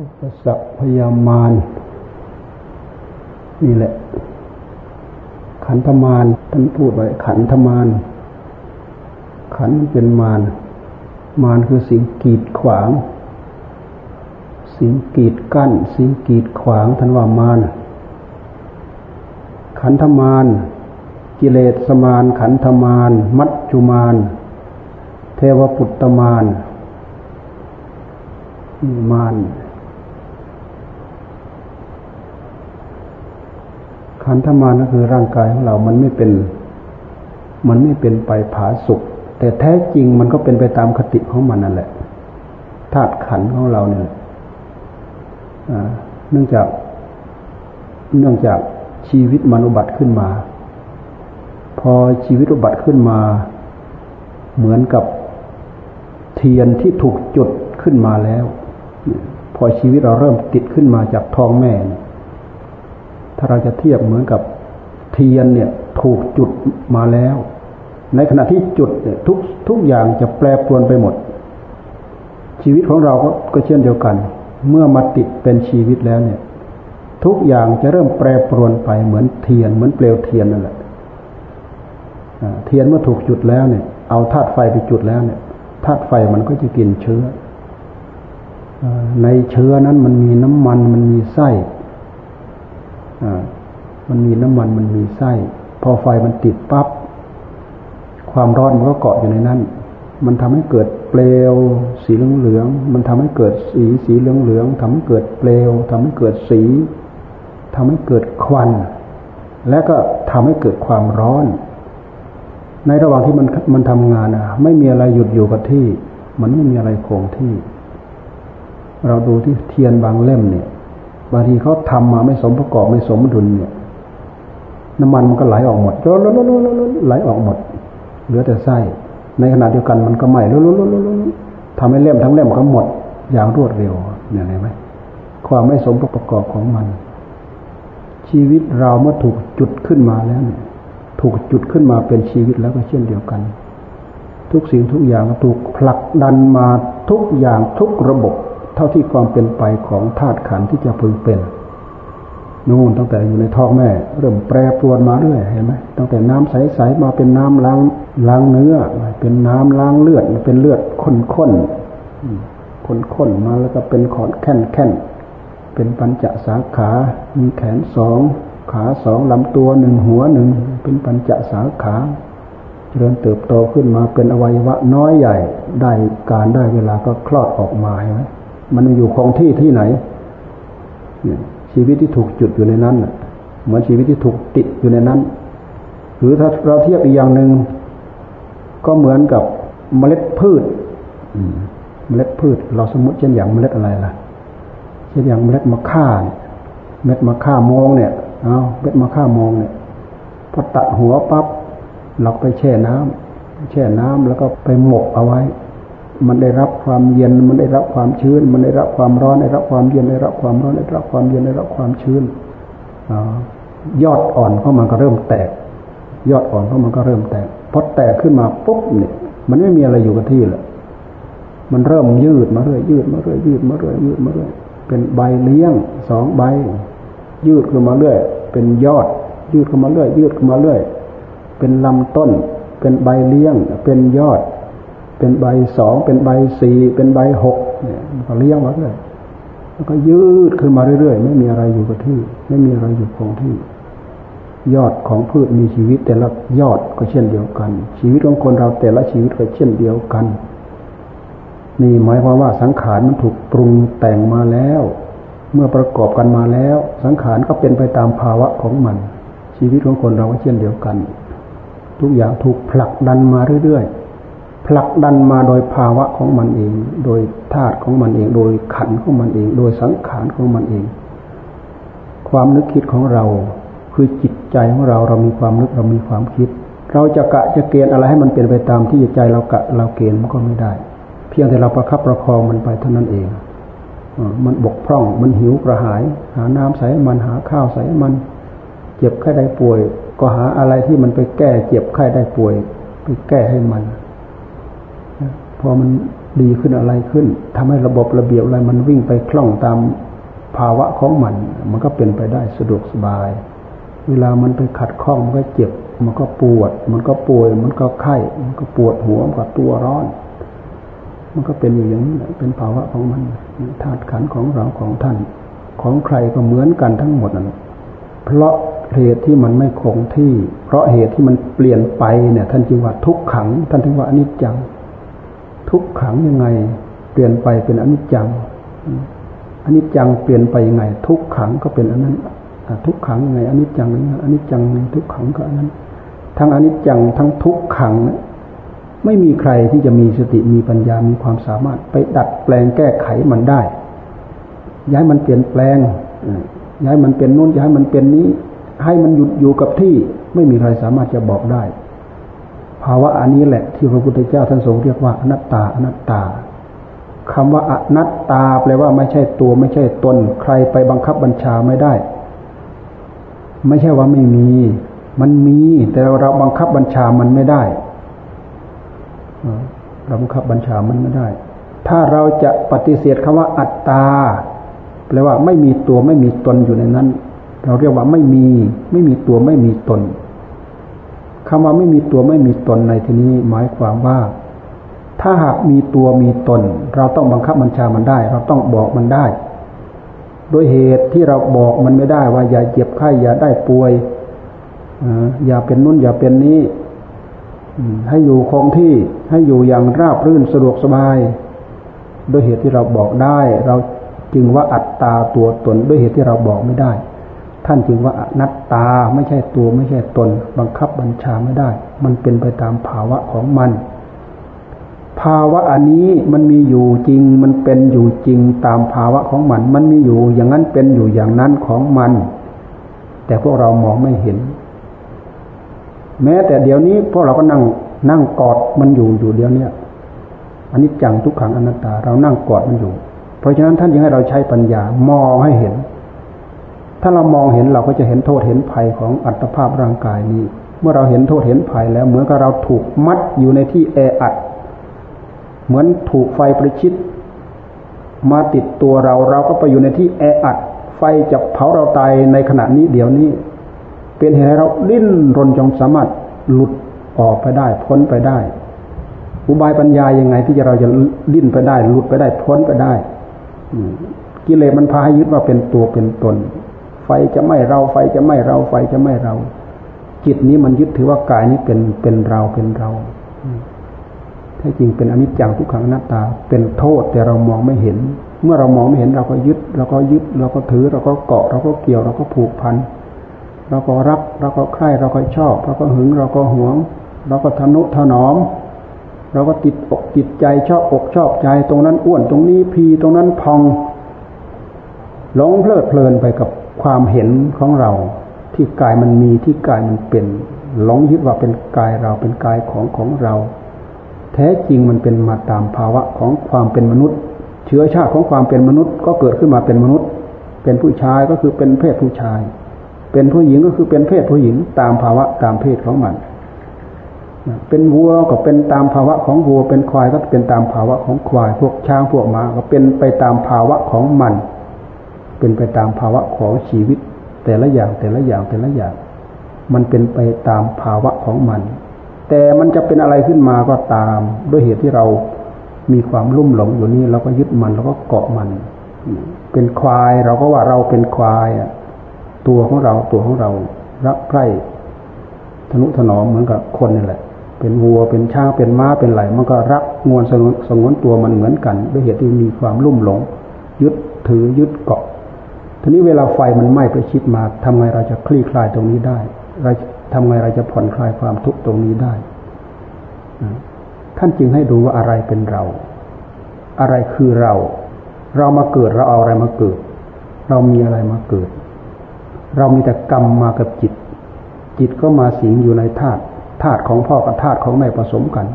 อุปสรรคพยามารนี่แหละ ขันธมารท่านพูดไว้ขันธมารขันเป็นมารมารคือสิ่งกีดขวาง สิ่งกีดกั้น สิ่งกีดขวางท่านว่ามารขันธมารกิเลสมารขันธมารมัจจุมารเทวปุตตมารมาร ขันธมารก็คือร่างกายของเรามันไม่เป็น มันไม่เป็นไปผาสุกแต่แท้จริงมันก็เป็นไปตามคติของมันนั่นแหละธาตุขันของเราเนี่ยเนื่องจาก เนื่องจากชีวิตมนุบัติขึ้นมา พอชีวิตอุบัติขึ้นมา เหมือนกับเทียนที่ถูกจุดขึ้นมาแล้ว พอชีวิตเราเริ่มติดขึ้นมาจากท้องแม่าเราจะเทียบเหมือนกับเทียนเนี่ยถูกจุดมาแล้ว ในขณะที่จุดเนี่ยทุกทุกอย่างจะแปรปรวนไปหมด ชีวิตของเราก็ก็เช่นเดียวกัน เมื่อมาติดเป็นชีวิตแล้วเนี่ย ทุกอย่างจะเริ่มแปรปรวนไปเหมือนเทียนเหมือนเปลวเทียนนั่นแหละเทียนเมื่อถูกจุดแล้วเนี่ย เอาธาตุไฟไปจุดแล้วเนี่ยธาตุไฟมันก็จะกินเชื้อในเชื้อนั้นมันมีน้ำมันมันมีไส้ มันมีน้ำมันมันมีไส้ พอไฟมันติดปับ๊บความร้อนมันก็เกาะอยู่ในนั้น มันทำให้เกิดเปลว สีเหลืองเหลืองมันทำให้เกิดสีสีเหลืองเหลืองทำให้เกิดเปลวทำให้เกิดสีทำให้เกิดควัน และก็ทำให้เกิดความร้อน ในระหว่างที่มันมันทำงานอะไม่มีอะไรหยุดอยู่กับที่ มันไม่มีอะไรคงที่ เราดูที่เทียนบางเล่มเนี่ย บางทีเขาทำมาไม่สมประกอบไม่สมดุลเนี่ย น้ำมันมันก็ไหลออกหมดล้นล้นล้นไหลออกหมด เหลือแต่ไส้ ในขณะเดียวกันมันก็ไหม้ล้นทำให้เล่มทั้งเล่มก็หมด อย่างรวดเร็วเนี่ยเห็นไหมความไม่สมประกอบของมัน ชีวิตเราเมื่อถูกจุดขึ้นมาแล้วเนี่ยถูกจุดขึ้นมาเป็นชีวิตแล้วก็เช่นเดียวกัน ทุกสิ่งทุกอย่างถูกผลักดันมาทุกอย่างทุกระบบ เท่าที่ความเป็นไปของธาตุขันที่จะพึงเป็นนู่นตั้งแต่อยู่ในท้องแม่ เริ่มแปรปรวนมาเรื่อยเห็นไหมตั้งแต่น้ำใสๆมาเป็นน้ำล้างล้างเนื้อ เป็นน้ำล้างเลือดเป็นเลือดข้นข้นข้นข้นมาแล้วก็เป็นขอนแค่นแค่นเป็นปัญจสาขา มีแขนสองขาสองลำตัวหนึ่งหัวหนึ่งเป็นปัญจสาขาเริ่มเติบโตขึ้นมาเป็นอวัยวะน้อยใหญ่ได้การได้เวลาก็คลอดออกมาใช่ไหม มันอยู่คงที่ที่ไหนชีวิตที่ถูกจุดอยู่ในนั้นเหมือนชีวิตที่ถูกติดอยู่ในนั้น หรือถ้าเราเทียบอีกอย่างหนึ่งก็เหมือนกับเมล็ดพืชเมล็ดพืช เราสมมติเช่นอย่างเมล็ดอะไรล่ะ เช่นอย่างเมล็ดมะข่าเม็ดมะข่ามองเนี่ยเอาเม็ดมะข่ามองเนี่ยพอตัดหัวปั๊บเราไปแช่น้ำแช่น้ำแล้วก็ไปหมกเอาไว้ มันได้รับความเย็น มันได้รับความชื้น มันได้รับความร้อน ได้รับความเย็น ได้รับความร้อน ได้รับความเย็น ได้รับความชื้นยอดอ่อนเข้ามันก็เริ่มแตก ยอดอ่อนเข้ามันก็เริ่มแตก พอแตกขึ้นมาปุ๊บเนี่ย มันไม่มีอะไรอยู่กับที่เลยมันเริ่มยืดมาเรื่อยยืดมาเรื่อยยืดมาเรื่อยยืดมาเรื่อย เป็นใบเลี้ยงสองใบ ยืดขึ้นมาเรื่อย เป็นยอด ยืดขึ้นมาเรื่อย ยืดขึ้นมาเรื่อย เป็นลำต้น เป็นใบเลี้ยง เป็นยอด เป็นใบสองเป็นใบสี่เป็นใบหกเนี่ยมันก็เลี้ยงมาเรื่อยแล้วก็ยืดขึ้นมาเรื่อยๆ ไม่มีอะไรอยู่กับที่ ไม่มีอะไรอยู่คงที่ ยอดของพืชมีชีวิตแต่ละยอดก็เช่นเดียวกัน ชีวิตของคนเราแต่ละชีวิตก็เช่นเดียวกัน นี่หมายความว่าสังขารมันถูกปรุงแต่งมาแล้ว เมื่อประกอบกันมาแล้ว สังขารก็เป็นไปตามภาวะของมัน ชีวิตของคนเราก็เช่นเดียวกัน ทุกอย่างถูกผลักดันมาเรื่อยๆ ผลักดันมาโดยภาวะของมันเอง โดยธาตุของมันเอง โดยขันของมันเอง โดยสังขารของมันเอง ความนึกคิดของเราคือจิตใจของเราเรามีความนึกเรามีความคิด เราจะกะจะเกณฑ์อะไรให้มันเป็นไปตามที่ใจเรากะเราเกณฑ์มันก็ไม่ได้ เพียงแต่เราประคับประคองมันไปเท่านั้นเองมันบกพร่องมันหิวกระหาย หาน้ำใส่มันหาข้าวใส่มัน เจ็บไข้ได้ป่วย ก็หาอะไรที่มันไปแก้เจ็บไข้ได้ป่วย ไปแก้ให้มัน อมันดีขึ้นอะไรขึ้นทำให้ระบบระเบียบอะไรมันวิ่งไปคล่องตามภาวะของมัน มันก็เป็นไปได้สะดวกสบาย เวลามันไปขัดข้องมันก็เจ็บ มันก็ปวด มันก็ป่วย มันก็ไข้ มันก็ปวดหัวมันก็ตัวร้อน มันก็เป็นอยู่อย่างนี้เป็นภาวะของมันธาตุขันของเราของท่าน ของใครก็เหมือนกันทั้งหมดนั่นเพราะเหตุที่มันไม่คงที่ เพราะเหตุที่มันเปลี่ยนไปเนี่ย ท่านจึงว่าทุกขัง ท่านถึงว่าอนิจจัง ทุกขังยังไง เปลี่ยนไปเป็นอนิจจังอนิจจังเปลี่ยนไปยังไง ทุกขังก็เป็นอันนั้นทุกขังยังไงอนิจจังนั้นอนิจจังทุกขังก็อันนั้น ทั้งอนิจจังทั้งทุกขังไม่มีใครที่จะมีสติมีปัญญามีความสามารถไปดัดแปลงแก้ไขมันได้ ย้ายมันเปลี่ยนแปลงย้ายมันเป็นนู้นย้ายมันเป็นนี้ ให้มันหยุดอยู่กับที่ไม่มีใครสามารถจะบอกได้ ภาวะอันนี้แหละที่พระพุทธเจ้าท่านทรงเรียกว่าอนัตตาอนัตตาคำว่าอนัตตาแปลว่าไม่ใช่ตัวไม่ใช่ตน ใครไปบังคับบัญชาไม่ได้ ไม่ใช่ว่าไม่มี มันมีแต่เราบังคับบัญชามันไม่ได้เราบังคับบัญชามันไม่ได้ ถ้าเราจะปฏิเสธคำว่าอัตตาแปลว่าไม่มีตัวไม่มีตนอยู่ในนั้น เราเรียกว่าไม่มี ไม่มีตัวไม่มีตน คำว่าไม่มีตัวไม่มีตนในที่นี้หมายความว่า ถ้าหากมีตัวมีตน เราต้องบังคับบัญชามันได้ เราต้องบอกมันได้ โดยเหตุที่เราบอกมันไม่ได้ว่าอย่าเจ็บไข้อย่าได้ป่วยอย่าเป็นนู่นอย่าเป็นนี้ให้อยู่คงที่ให้อยู่อย่างราบรื่นสะดวกสบายด้วยเหตุที่เราบอกได้ เราจึงว่าอัตตาตัวตน ด้วยเหตุที่เราบอกไม่ได้ ท่านจึงว่าอนัตตาไม่ใช่ตัวไม่ใช่ตน บังคับบัญชาไม่ได้ มันเป็นไปตามภาวะของมัน ภาวะอันนี้มันมีอยู่จริง มันเป็นอยู่จริงตามภาวะของมัน มันมีอยู่อย่างนั้นเป็นอยู่อย่างนั้นของมัน แต่พวกเรามองไม่เห็น แม้แต่เดี๋ยวนี้พวกเราก็นั่งนั่งกอดมันอยู่อยู่เดี๋ยวนี้อันนี้จังทุกขังอนัตตา เรานั่งกอดมันอยู่ เพราะฉะนั้นท่านจึงให้เราใช้ปัญญามองให้เห็น ถ้าเรามองเห็นเราก็จะเห็นโทษเห็นภัยของอัตภาพร่างกายนี้ เมื่อเราเห็นโทษเห็นภัยแล้วเหมือนกับเราถูกมัดอยู่ในที่แออัด เหมือนถูกไฟประชิดมาติดตัวเราเราก็ไปอยู่ในที่แออัด ไฟจะเผาเราตายในขณะนี้เดี๋ยวนี้ เป็นเหตุให้เราดิ้นรนจงสามารถหลุดออกไปได้พ้นไปได้ อุบายปัญญายังไงที่จะเราจะดิ้นไปได้ หลุดไปได้พ้นไปได้กิเลสมันพาให้ยึดว่าเป็นตัวเป็นตน ไฟจะไม่เราไฟจะไม่เราไฟจะไม่เรา จิตนี้มันยึดถือว่ากายนี้เป็นเป็นเราเป็นเราแท้จริงเป็นอนิจจังทุกขังหน้าตา เป็นโทษแต่เรามองไม่เห็น เมื่อเรามองไม่เห็นเราก็ยึดเราก็ยึดเราก็ถือเราก็เกาะเราก็เกี่ยวเราก็ผูกพันเราก็รักเราก็ใคร่เราก็ชอบเราก็หึงเราก็หวง เราก็ทนุถนอม เราก็ติดอกติดใจชอบอกชอบใจ ตรงนั้นอ้วนตรงนี้พีตรงนั้นพองหลงเพลิดเพลินไปกับ ความเห็นของเราที่กายมันมีที่กายมันเป็นหลงยึดว่าเป็นกายเราเป็นกายของของเรา แท้จริงมันเป็นมาตามภาวะของความเป็นมนุษย์ เชื้อชาติของความเป็นมนุษย์ ก็เกิดขึ้นมาเป็นมนุษย์ เป็นผู้ชายก็คือเป็นเพศผู้ชาย เป็นผู้หญิงก็คือเป็นเพศผู้หญิงตามภาวะตามเพศของมันเป็นวัวก็เป็นตามภาวะของวัวเป็นควายก็เป็นตามภาวะของควาย พวกช้างพวกม้าก็เป็นไปตามภาวะของมัน เป็นไปตามภาวะของชีวิต แต่ละอย่างแต่ละอย่างแต่ละอย่าง มันเป็นไปตามภาวะของมัน แต่มันจะเป็นอะไรขึ้นมาก็ตาม ด้วยเหตุที่เรามีความลุ่มหลงอยู่นี่เราก็ยึดมันเราก็เกาะมัน เป็นควายเราก็ว่าเราเป็นควายอะตัวของเราตัวของเรารักใคร่ทนุถนอมเหมือนกับคนนี่แหละ เป็นวัวเป็นช้างเป็นม้าเป็นไหลมันก็รักงวนสงวนสงวนตัวมันเหมือนกัน ด้วยเหตุที่มีความลุ่มหลง ยึดถือยึดเกาะ ทีนี้เวลาไฟมันไหม้ประชิดมาทำไงเราจะคลี่คลายตรงนี้ได้เราทำไงเราจะผ่อนคลายความทุกข์ตรงนี้ได้ ท่านจึงให้ดูว่าอะไรเป็นเรา อะไรคือเรา เรามาเกิดเราเอาอะไรมาเกิด เรามีอะไรมาเกิด เรามีแต่กรรมมากับจิต จิตก็มาสิงอยู่ในธาตุธาตุของพ่อกับธาตุของแม่ผสมกัน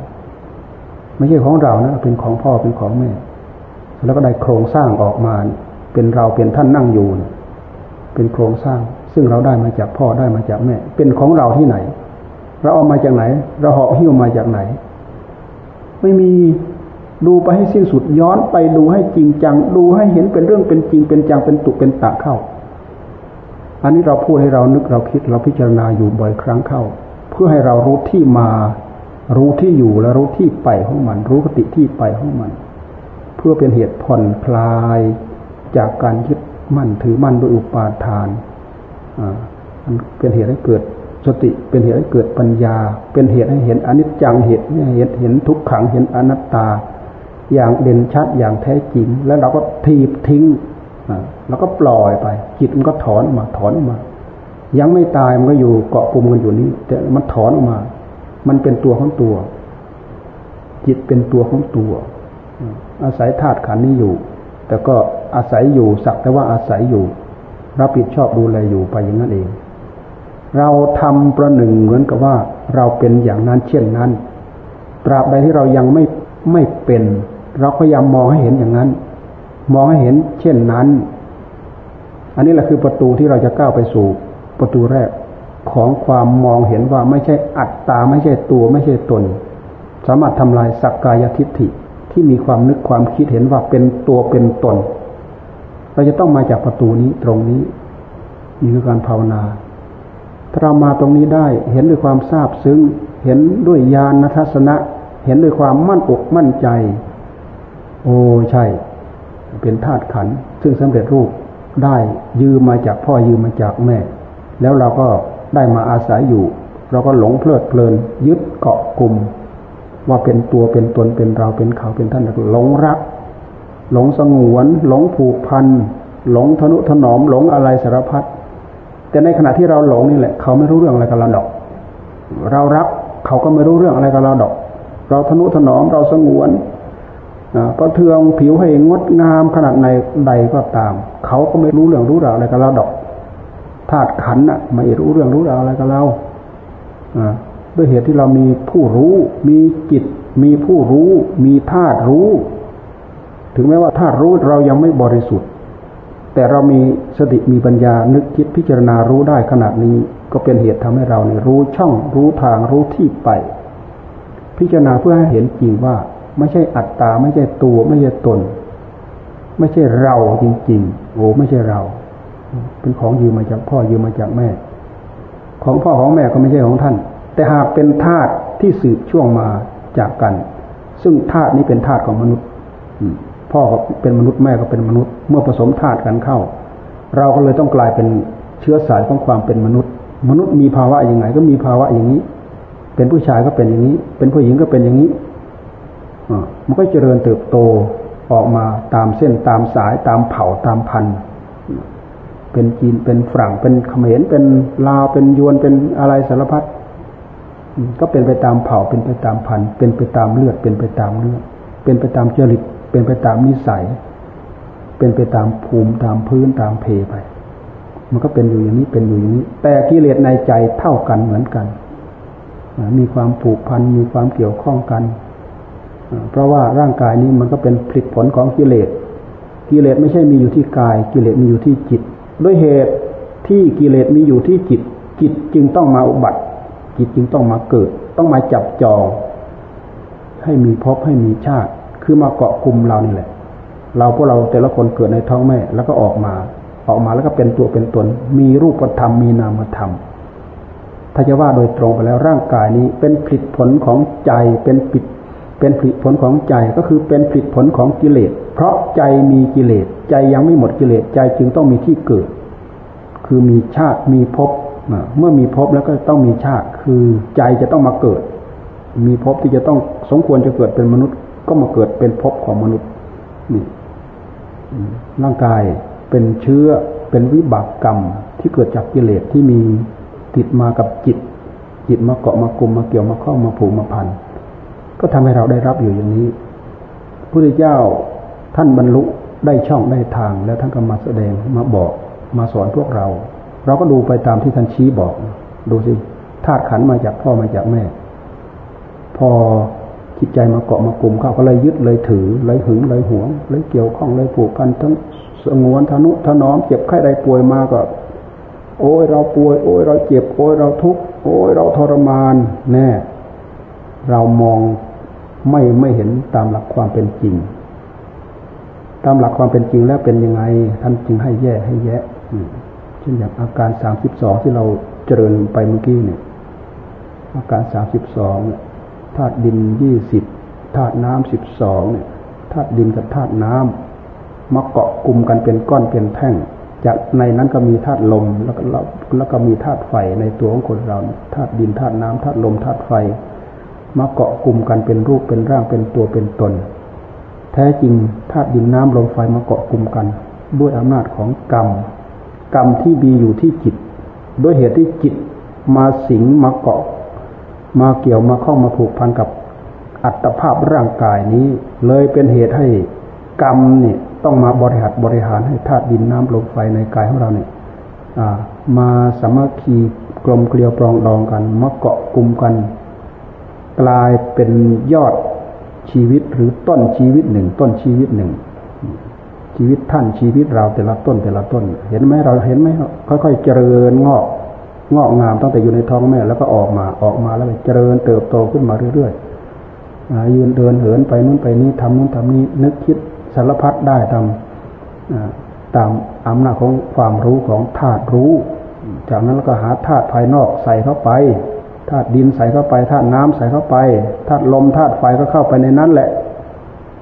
ไม่ใช่ของเรานะเป็นของพ่อเป็นของแม่ แล้วก็ได้โครงสร้างออกมา เป็นเราเป็นท่านนั่งอยู่ เป็นโครงสร้าง ซึ่งเราได้มาจากพ่อได้มาจากแม่ เป็นของเราที่ไหน เราเอามาจากไหน เราหอบหิ้วมาจากไหน ไม่มีดูไปให้สิ้นสุดย้อนไปดูให้จริงจัง ดูให้เห็นเป็นเรื่องเป็นจริงเป็นจังเป็นตุเป็นตะเข้า อันนี้เราพูดให้เรานึกเราคิดเราพิจารณาอยู่บ่อยครั้งเข้า เพื่อให้เรารู้ที่มา รู้ที่อยู่และรู้ที่ไปของมัน รู้กติที่ไปของมัน เพื่อเป็นเหตุผ่อนคลาย จากการยึดมั่นถือมั่นโดยอุปาทานมันเป็นเหตุให้เกิดสติเป็นเหตุให้เกิดปัญญา เป็นเหตุให้เห็นอนิจจังเหตุเห็นเห็นทุกขังเห็นอนัตตา อย่างเด่นชัดอย่างแท้จริง แล้วเราก็ทีบทิ้งแล้วก็ปล่อยไป จิตมันก็ถอนออกมาถอนออกมา ยังไม่ตายมันก็อยู่เกาะกลุ่มกันอยู่นี้ แต่มันถอนออกมา มันเป็นตัวของตัว จิตเป็นตัวของตัว อาศัยธาตุขันนี้อยู่ แต่ก็อาศัยอยู่สักแต่ว่าอาศัยอยู่ รับผิดชอบดูแลอยู่ไปอย่างนั้นเอง เราทำประหนึ่งเหมือนกับว่าเราเป็นอย่างนั้นเช่นนั้น ตราบใดที่เรายังไม่ไม่เป็น เราพยายามมองให้เห็นอย่างนั้น มองให้เห็นเช่นนั้น อันนี้แหละคือประตูที่เราจะก้าวไปสู่ประตูแรกของความมองเห็นว่าไม่ใช่อัตตาไม่ใช่ตัวไม่ใช่ตน สามารถทำลายสักกายทิฏฐิ ที่มีความนึกความคิดเห็นว่าเป็นตัวเป็นตน เราจะต้องมาจากประตูนี้ตรงนี้นี่คือการภาวนา ถ้าเรามาตรงนี้ได้เห็นด้วยความทราบซึ้ง เห็นด้วยญาณทัศนะ เห็นด้วยความมั่นอกมั่นใจ โอ้ใช่ เป็นธาตุขันซึ่งสำเร็จรูปได้ยืมมาจากพ่อยืมมาจากแม่ แล้วเราก็ได้มาอาศัยอยู่ เราก็หลงเพลิดเพลิน ยึดเกาะกลุ่ม ว่าเป็นตัวเป็นตนเป็นเราเป็นเขาเป็นท่านหลงรัก หลงสงวน หลงผูกพันหลงทนุถนอมหลงอะไรสารพัดแต่ในขณะที่เราหลงนี่แหละ เขาไม่รู้เรื่องอะไรกับเราดอก เรารักเขาก็ไม่รู้เรื่องอะไรกับเราดอก เราทนุถนอมเราสงวนประเทืองผิวให้งดงามขนาดในใดก็ตาม เขาก็ไม่รู้เรื่องรู้ราวอะไรกับเราดอกธาตุขันอะไม่รู้เรื่องรู้ราวอะไรกับเรา ด้วยเหตุที่เรามีผู้รู้ มีจิต มีผู้รู้ มีธาตุรู้ ถึงแม้ว่าธาตุรู้เรายังไม่บริสุทธิ์ แต่เรามีสติมีปัญญานึกคิดพิจารณารู้ได้ขนาดนี้ ก็เป็นเหตุทำให้เราเนี่ยรู้ช่องรู้ทางรู้ที่ไป พิจารณาเพื่อให้เห็นจริงว่า ไม่ใช่อัตตาไม่ใช่ตัวไม่ใช่ตน ไม่ใช่เราจริงๆโอ้ไม่ใช่เรา เป็นของยืมมาจากพ่อยืมมาจากแม่ ของพ่อของแม่ก็ไม่ใช่ของท่าน แต่หากเป็นธาตุที่สืบช่วงมาจากกัน ซึ่งธาตุนี้เป็นธาตุของมนุษย์พ่อก็เป็นมนุษย์แม่ก็เป็นมนุษย์ เมื่อผสมธาตุกันเข้า เราก็เลยต้องกลายเป็นเชื้อสายของความเป็นมนุษย์ มนุษย์มีภาวะอย่างไงก็มีภาวะอย่างนี้ เป็นผู้ชายก็เป็นอย่างนี้ เป็นผู้หญิงก็เป็นอย่างนี้มันก็เจริญเติบโตออกมาตามเส้นตามสายตามเผ่าตามพันธุ์เป็นจีนเป็นฝรั่งเป็นเขมรเป็นลาวเป็นยวนเป็นอะไรสารพัด ก็เป็นไปตามเผ่าเป็นไปตามพันธุ์เป็นไปตามเลือดเป็นไปตามเลือดเป็นไปตามจริตเป็นไปตามนิสัย เป็นไปตามภูมิตามพื้นตามเพไป มันก็เป็นอยู่อย่างนี้เป็นอยู่อย่างนี้ แต่กิเลสในใจเท่ากันเหมือนกัน มีความผูกพันมีความเกี่ยวข้องกัน เพราะว่าร่างกายนี้มันก็เป็นผลิตผลของกิเลสกิเลสไม่ใช่มีอยู่ที่กาย กิเลสมีอยู่ที่จิต ด้วยเหตุที่กิเลสมีอยู่ที่จิต จิตจึงต้องมาอุบัติ จิตจึงต้องมาเกิด ต้องมาจับจอง ให้มีพบให้มีชาติ คือมาเกาะกลุ่มเรานี่แหละ เราพวกเราแต่ละคนเกิดในท้องแม่ แล้วก็ออกมา ออกมาแล้วก็เป็นตัวเป็นตน มีรูปธรรมมีนามธรรมถ้าจะว่าโดยตรงไปแล้วร่างกายนี้เป็นผลผลของใจเป็นผิดเป็นผลผลของใจก็คือเป็นผลผลของกิเลส เพราะใจมีกิเลส ใจยังไม่หมดกิเลสใจจึงต้องมีที่เกิด คือมีชาติมีภพ เมื่อมีภพแล้วก็ต้องมีชาติ คือใจจะต้องมาเกิด มีภพที่จะต้องสมควรจะเกิดเป็นมนุษย์ ก็มาเกิดเป็นภพของมนุษย์นี่ร่างกายเป็นเชื้อเป็นวิบากกรรมที่เกิดจากกิเลสที่มีติดมากับจิต จิตมาเกาะมากลุ่มมาเกี่ยวมาข้องมาผูกมาพันก็ทำให้เราได้รับอยู่อย่างนี้พระพุทธเจ้าท่านบรรลุได้ช่องได้ทาง แล้วท่านก็มาแสดงมาบอกมาสอนพวกเรา เราก็ดูไปตามที่ท่านชี้บอก ดูสิธาตุขันมาจากพ่อมาจากแม่ พอจิตใจมาเกาะมากลุ่มเข้าก็เลยยึดเลยถือเลยหึงเลยหวงเลยเกี่ยวข้องเลยผูกพันทั้งสงวนทนุถนอมเจ็บไข้ใดป่วยมาก็ โอ้ยเราป่วย โอ้ยเราเจ็บ โอ้ยเราทุกข์โอ้ยเราทรมาน แน่ เรามองไม่ไม่เห็นตามหลักความเป็นจริง ตามหลักความเป็นจริงแล้วเป็นยังไงท่านจึงให้แยกให้แยะ เช่นอย่างอาการสามสิบสองที่เราเจริญไปเมื่อกี้เนี่ย อาการสามสิบสองธาตุดินยี่สิบธาตุน้ำสิบสองเนี่ยธาตุดินกับธาตุน้ำมาเกาะกลุ่มกันเป็นก้อนเป็นแท่ง จากในนั้นก็มีธาตุลมแล้วก็แล้วก็มีธาตุไฟในตัวของคนเราธาตุดินธาตุน้ำธาตุลมธาตุไฟ มาเกาะกลุ่มกันเป็นรูปเป็นร่างเป็นตัวเป็นตน แท้จริงธาตุดินน้ำลมไฟมาเกาะกลุ่มกัน ด้วยอำนาจของกรรม กรรมที่มีอยู่ที่จิต ด้วยเหตุที่จิตมาสิงมาเกาะ มาเกี่ยวมาข้องมาผูกพันกับอัตภาพร่างกายนี้ เลยเป็นเหตุให้กรรมเนี่ยต้องมาบริหารบริหารให้ธาตุดินน้ำลมไฟในกายของเราเนี่ยมาสามัคคีกลมเกลียวปรองดองกันมาเกาะกลุ่มกัน กลายเป็นยอดชีวิตหรือต้นชีวิตหนึ่ง ต้นชีวิตหนึ่ง ชีวิตท่านชีวิตเราแต่ละต้นแต่ละต้น เห็นไหมเราเห็นไหมค่อยๆเจริญงอกงอกงามตั้งแต่อยู่ในท้องแม่แล้วก็ออกมาออกมาแล้วเจริญเติบโตขึ้นมาเรื่อยๆยืนเดินเหินไปนู้นไปนี้ทำนู้นทำนี้นึกคิดสารพัดได้ตามตามอำนาจของความรู้ของธาตุรู้ จากนั้นก็หาธาตุภายนอกใส่เข้าไปธาตุดินใส่เข้าไปธาตุน้ำใส่เข้าไปธาตุลมธาตุไฟก็เข้าไปในนั้นแหละ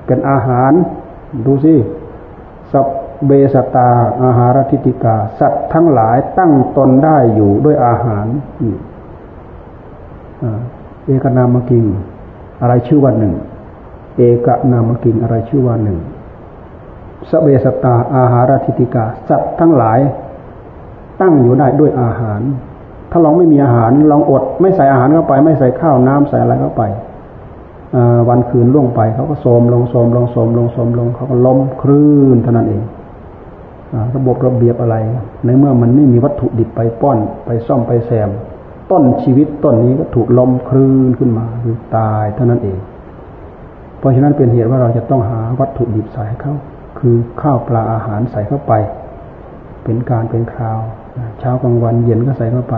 เป็นอาหารดูสิ สับเบสตาอาหารทิติกา สัตว์ทั้งหลายตั้งตนได้อยู่ด้วยอาหารเอกนามกิง อะไรชื่อว่าหนึ่ง เอกนามกินอะไรชื่อว่าหนึ่งสเวสตาอาหารทิติกา สัตว์ทั้งหลาย ตั้งอยู่ได้ด้วยอาหาร ถ้าลองไม่มีอาหารลองอด ไม่ใส่อาหารเข้าไป ไม่ใส่ข้าวน้ำใส่อะไรเข้าไป วันคืนล่วงไป เขาก็โสมลงโสมลงโสมลงโสมลงเขาก็ล้มคลื่นเท่านั้นเองระบบระเบียบอะไร ในเมื่อมันไม่มีวัตถุดิบไปป้อนไปซ่อมไปแซม ต้นชีวิตต้นนี้ก็ถูกล้มคลื่นขึ้นมาคือตายเท่านั้นเอง เพราะฉะนั้นเป็นเหตุว่าเราจะต้องหาวัตถุดิบใส่เข้าคือข้าวปลาอาหารใส่เข้าไป เป็นการเป็นคราว เช้ากลางวันเย็นก็ใส่เข้าไป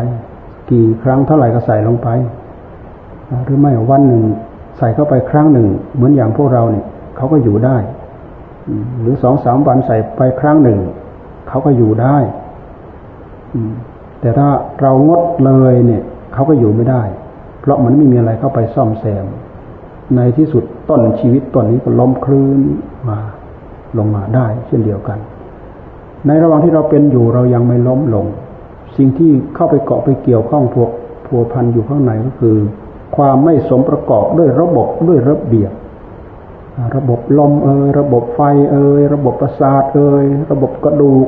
กี่ครั้งเท่าไหร่ก็ใส่ลงไปหรือไม่วันหนึ่ง ใส่เข้าไปครั้งหนึ่ง เหมือนอย่างพวกเราเนี่ยเขาก็อยู่ได้ หรือสองสามวันใส่ไปครั้งหนึ่ง เขาก็อยู่ได้แต่ถ้าเรางดเลยเนี่ย เขาก็อยู่ไม่ได้ เพราะมันไม่มีอะไรเข้าไปซ่อมแซม ในที่สุดต้นชีวิตต้นนี้ก็ล้มคลื่นมาลงมาได้ เช่นเดียวกัน ในระหว่างที่เราเป็นอยู่เรายังไม่ล้มลง สิ่งที่เข้าไปเกาะไปเกี่ยวข้องพวกพัวพันอยู่ข้างในก็คือ ความไม่สมประกอบด้วยระบบด้วยระเบียบ ระบบลมเอ่ยระบบไฟเอ่ยระบบประสาทเอ่ยระบบกระดูก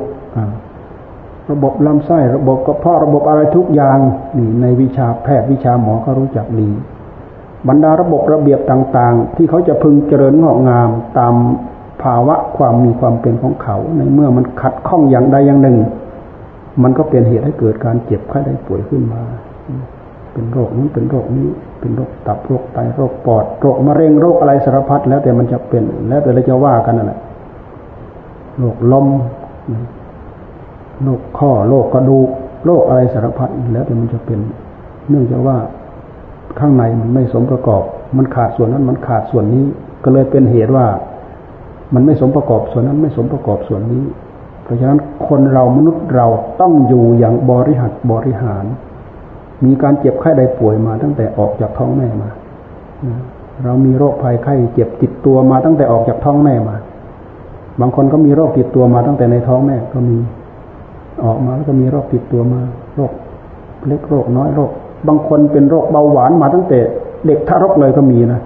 ระบบลำไส้ระบบกระเพาะระบบอะไรทุกอย่างนี่ในวิชาแพทย์วิชาหมอเขารู้จักดีบรรดาระบบระเบียบต่างๆ ที่เขาจะพึงเจริญงอกงามตามภาวะความมีความเป็นของเขา ในเมื่อมันขัดข้องอย่างใดอย่างหนึ่ง มันก็เป็นเหตุให้เกิดการเจ็บไข้ได้ป่วยขึ้นมา เป็นโรคนี้เป็นโรคนี้ เป็นโรคตับโรคไตโรคปอดโรคมะเร็งโรคอะไรสารพัดแล้วแต่มันจะเป็นแล้วแต่เราจะว่ากันนั่นแหละโรคลมโรคข้อโรคกระดูกโรคอะไรสารพัดแล้วแต่มันจะเป็น เนื่องจากว่าข้างในมันไม่สมประกอบ มันขาดส่วนนั้น มันขาดส่วนนี้ ก็เลยเป็นเหตุว่า มันไม่สมประกอบส่วนนั้น ไม่สมประกอบส่วนนี้ เพราะฉะนั้นคนเรามนุษย์เราต้องอยู่อย่างบริหัดบริหาร มีการเจ็บไข้ได้ป่วยมา ตั้งแต่ออกจากท้องแม่มา เรามีโรคภัยไข้เจ็บติดตัวมาตั้งแต่ออกจากท้องแม่มา บางคนก็มีโรคติดตัวมาตั้งแต่ในท้องแม่ก็มี ออกมาแล้วก็มีโรคติดตัวมา โรคเล็กโรคน้อยโรค บางคนเป็นโรคเบาหวานมาตั้งแต่เด็กทารกเลยก็มีนะ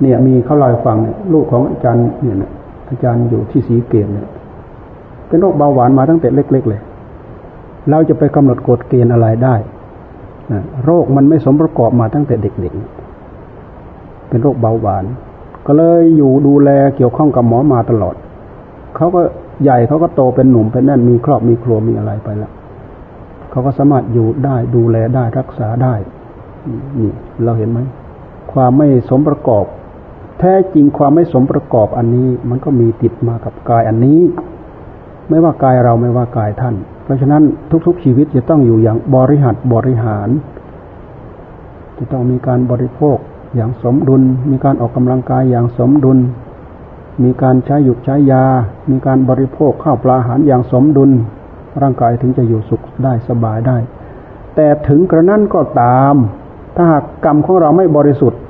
เนี่ยมีเขาลอยฟังเนี่ยลูกของอาจารย์เนี่ยนะอาจารย์อยู่ที่สีเกตเนี่ย เป็นโรคเบาหวานมาตั้งแต่เล็ก ๆ เลย เราจะไปกำหนดกฎเกณฑ์อะไรได้ โรคมันไม่สมประกอบมาตั้งแต่เด็กๆ เป็นโรคเบาหวาน ก็เลยอยู่ดูแลเกี่ยวข้องกับหมอมาตลอด เขาก็ใหญ่เขาก็โตเป็นหนุ่มเป็นแน่นมีครอบมีครัวมีอะไรไปแล้วเขาก็สามารถอยู่ได้ดูแลได้รักษาได้นี่เราเห็นไหมความไม่สมประกอบ แท้จริงความไม่สมประกอบอันนี้ มันก็มีติดมากับกายอันนี้ ไม่ว่ากายเราไม่ว่ากายท่าน เพราะฉะนั้นทุก ๆ ชีวิตจะต้องอยู่อย่างบริหัดบริหาร จะต้องมีการบริโภคอย่างสมดุล มีการออกกำลังกายอย่างสมดุล มีการใช้หยุกใช้ยา มีการบริโภคข้าวปลาอาหารอย่างสมดุล ร่างกายถึงจะอยู่สุขได้สบายได้ แต่ถึงกระนั้นก็ตาม ถ้าหากกรรมของเราไม่บริสุทธิ์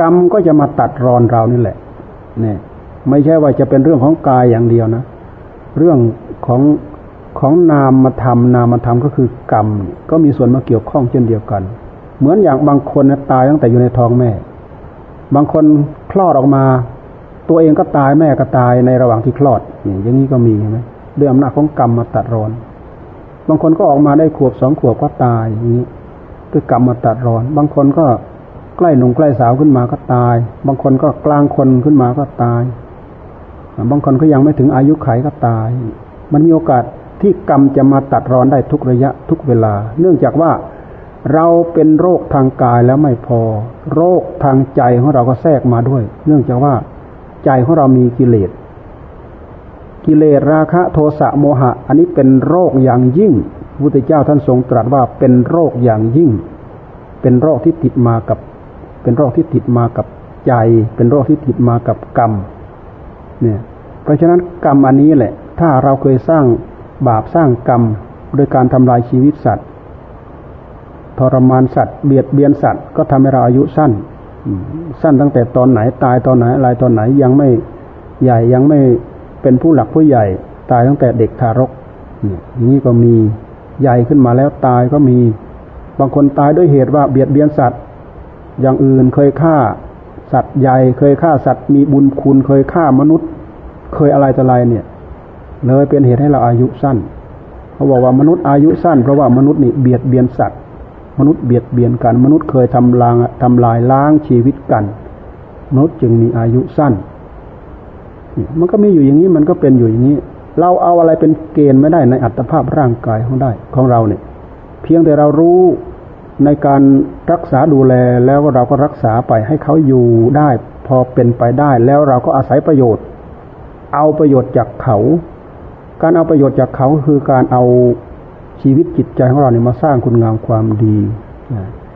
กรรมก็จะมาตัดรอนเรานี่แหละเนี่ยไม่ใช่ว่าจะเป็นเรื่องของกายอย่างเดียวนะ เรื่องของ ของนามธรรมนามธรรมก็คือกรรม ก็มีส่วนมาเกี่ยวข้องเช่นเดียวกัน เหมือนอย่างบางคนตายตั้งแต่อยู่ในท้องแม่ บางคนคลอดออกมา ตัวเองก็ตายแม่ก็ตายในระหว่างที่คลอดอย่างนี้ก็มีใช่ไหมด้วยอำนาจของกรรมมาตัดรอน บางคนก็ออกมาได้ขวบสองขวบก็ตายอย่างนี้ด้วยกรรมมาตัดรอน บางคนก็ใกล้หนุ่มใกล้สาวขึ้นมาก็ตาย บางคนก็กลางคนขึ้นมาก็ตาย บางคนก็ยังไม่ถึงอายุไขก็ตาย มันมีโอกาส ที่กรรมจะมาตัดรอนได้ทุกระยะทุกเวลา เนื่องจากว่าเราเป็นโรคทางกายแล้วไม่พอ โรคทางใจของเราก็แทรกมาด้วย เนื่องจากว่าใจของเรามีกิเลส กิเลสราคะโทสะโมหะ อันนี้เป็นโรคอย่างยิ่งพุทธเจ้าท่านทรงตรัสว่าเป็นโรคอย่างยิ่ง เป็นโรคที่ติดมากับ เป็นโรคที่ติดมากับใจ เป็นโรคที่ติดมากับกรรม เนี่ย เพราะฉะนั้นกรรมอันนี้แหละ ถ้าเราเคยสร้าง บาปสร้างกรรมโดยการทำลายชีวิตสัตว์ทรมานสัตว์เบียดเบียนสัตว์ก็ทำให้เราอายุสั้น สั้นตั้งแต่ตอนไหนตายตอนไหนอะไรตอนไหนยังไม่ใหญ่ยังไม่เป็นผู้หลักผู้ใหญ่ ตายตั้งแต่เด็กทารกอย่างนี้ก็มีใหญ่ขึ้นมาแล้วตายก็มี บางคนตายด้วยเหตุว่าเบียดเบียนสัตว์ อย่างอื่นเคยฆ่า สัตว์ใหญ่เคยฆ่าสัตว์มีบุญคุณเคยฆ่ามนุษย์ เคยอะไรต่ออะไรเนี่ย เลยเป็นเหตุให้เราอายุสั้นเขาบอกว่ามนุษย์อายุสั้นเพราะว่ามนุษย์นี่เบียดเบียนสัตว์ มนุษย์เบียดเบียนกัน มนุษย์เคยทำลางทำลายล้างชีวิตกัน มนุษย์จึงมีอายุสั้น มันก็มีอยู่อย่างนี้มันก็เป็นอยู่อย่างนี้ เราเอาอะไรเป็นเกณฑ์ไม่ได้ในอัตภาพร่างกายของได้ของเราเนี่ย เพียงแต่เรารู้ในการรักษาดูแลแล้วเราก็รักษาไปให้เขาอยู่ได้ พอเป็นไปได้แล้วเราก็อาศัยประโยชน์ เอาประโยชน์จากเขา การเอาประโยชน์จากเขาคือการเอาชีวิตจิตใจของเราเนี่ยมาสร้างคุณงามความดี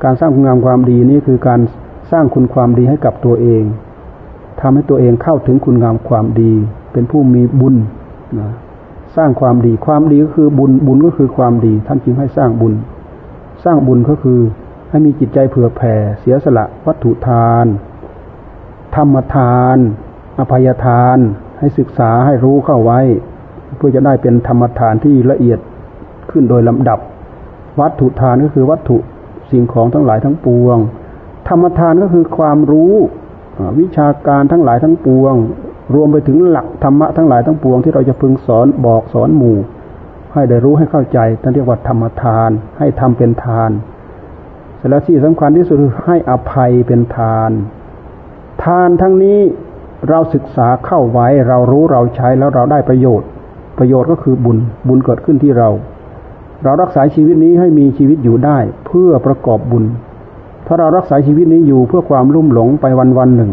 การสร้างคุณงามความดีนี้คือการสร้างคุณความดีให้กับตัวเองทำให้ตัวเองเข้าถึงคุณงามความดี เป็นผู้มีบุญสร้างความดี ความดีก็คือบุญ บุญก็คือความดี ท่านจึงให้สร้างบุญ สร้างบุญก็คือให้มีจิตใจเผื่อแผ่ เสียสละวัตถุทาน ธรรมทาน อภัยทาน ให้ศึกษาให้รู้เข้าไว้ เพื่อจะได้เป็นธรรมทานที่ละเอียดขึ้นโดยลำดับ วัตถุทานก็คือวัตถุสิ่งของทั้งหลายทั้งปวง ธรรมทานก็คือความรู้วิชาการทั้งหลายทั้งปวง รวมไปถึงหลักธรรมะทั้งหลายทั้งปวงที่เราจะพึงสอนบอกสอนหมู่ ให้ได้รู้ให้เข้าใจท่านเรียกว่าธรรมทานให้ทำเป็นทานเสร็จแล้วที่สำคัญที่สุดคือให้อภัยเป็นทาน ทานทั้งนี้เราศึกษาเข้าไว้เรารู้เราใช้แล้วเราได้ประโยชน์ ประโยชน์ก็คือบุญบุญเกิดขึ้นที่เรา เรารักษาชีวิตนี้ให้มีชีวิตอยู่ได้ เพื่อประกอบบุญ ถ้าเรารักษาชีวิตนี้อยู่เพื่อความลุ่มหลงไปวันวันหนึ่ง